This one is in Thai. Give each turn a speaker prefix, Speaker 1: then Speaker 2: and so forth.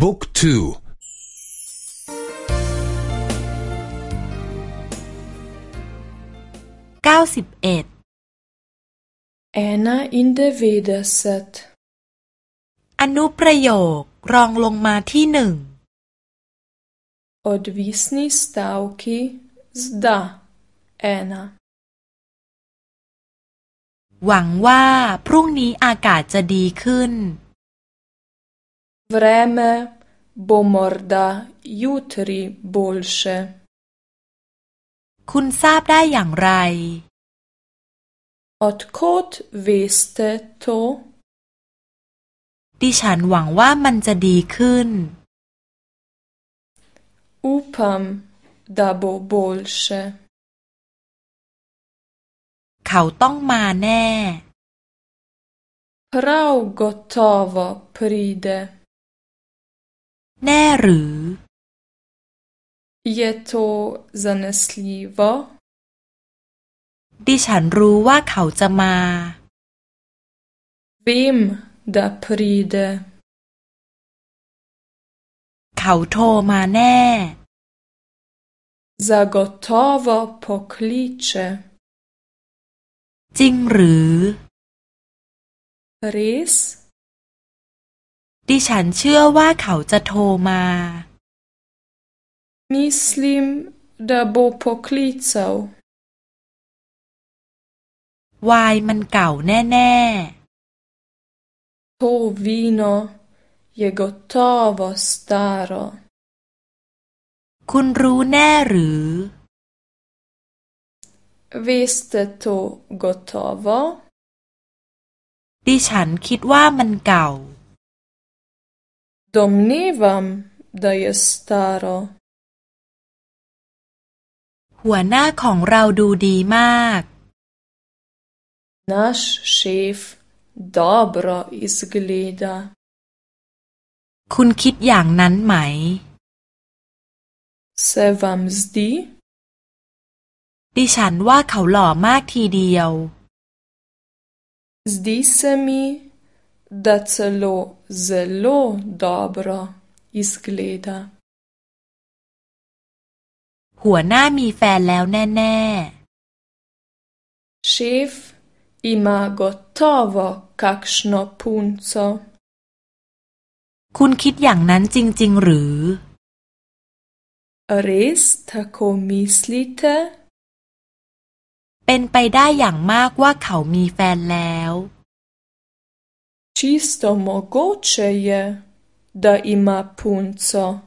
Speaker 1: บุ๊กทู
Speaker 2: เก้าสิบเอ็ด
Speaker 3: ena in devedeset
Speaker 2: อนุประโยครองลงมาที่หนึ่ง
Speaker 3: odvisni stavki z da ena
Speaker 2: หวังว่าพรุ่งนี้อากาศจะดีขึ้น
Speaker 3: vreme bo morda jutri boljše
Speaker 2: คุณทราบได้อย่างไร
Speaker 3: odkot veste to
Speaker 2: ดิฉันหวังว่ามันจะดีขึ้น
Speaker 3: upam da bo boljše
Speaker 2: เขาต้องมาแน่
Speaker 3: prav gotovo pride
Speaker 2: แน่หรือ
Speaker 3: je to zanesljivo
Speaker 2: ดิฉันรู้ว่าเขาจะมา
Speaker 3: vem da pride
Speaker 2: เขาโทรมาแน่
Speaker 3: zagotovo pokliče
Speaker 2: จริงหรือ
Speaker 3: res
Speaker 2: ดิฉันเชื่อว่าเขาจะโทรมา
Speaker 3: mislim da bo poklical
Speaker 2: วายมันเก่าแน่
Speaker 3: to vino je gotovo staro
Speaker 2: ๆคุณรู้แน่หรือ
Speaker 3: veste to gotovo
Speaker 2: ดิฉันคิดว่ามันเก่า
Speaker 3: domnevam da je staro
Speaker 2: หัวหน้าของเราดูดีมาก
Speaker 3: naš šef dobro izgleda
Speaker 2: คุณคิดอย่างนั้นไหม
Speaker 3: se vam zdi
Speaker 2: ดิฉันว่าเขาหล่อมากทีเดียว
Speaker 3: zdi se mi da celo zelo dobro izgleda
Speaker 2: หัวหน้ามีแฟนแล้วแน่
Speaker 3: Šef ima gotovo kakšno punco.
Speaker 2: ๆคุณคิดอย่างนั้นจริง ๆ หรือ
Speaker 3: Res tako mislite?
Speaker 2: เป็นไปได้อย่างมากว่าเขามีแฟนแล้ว
Speaker 3: Čisto mogoče je, da ima punco.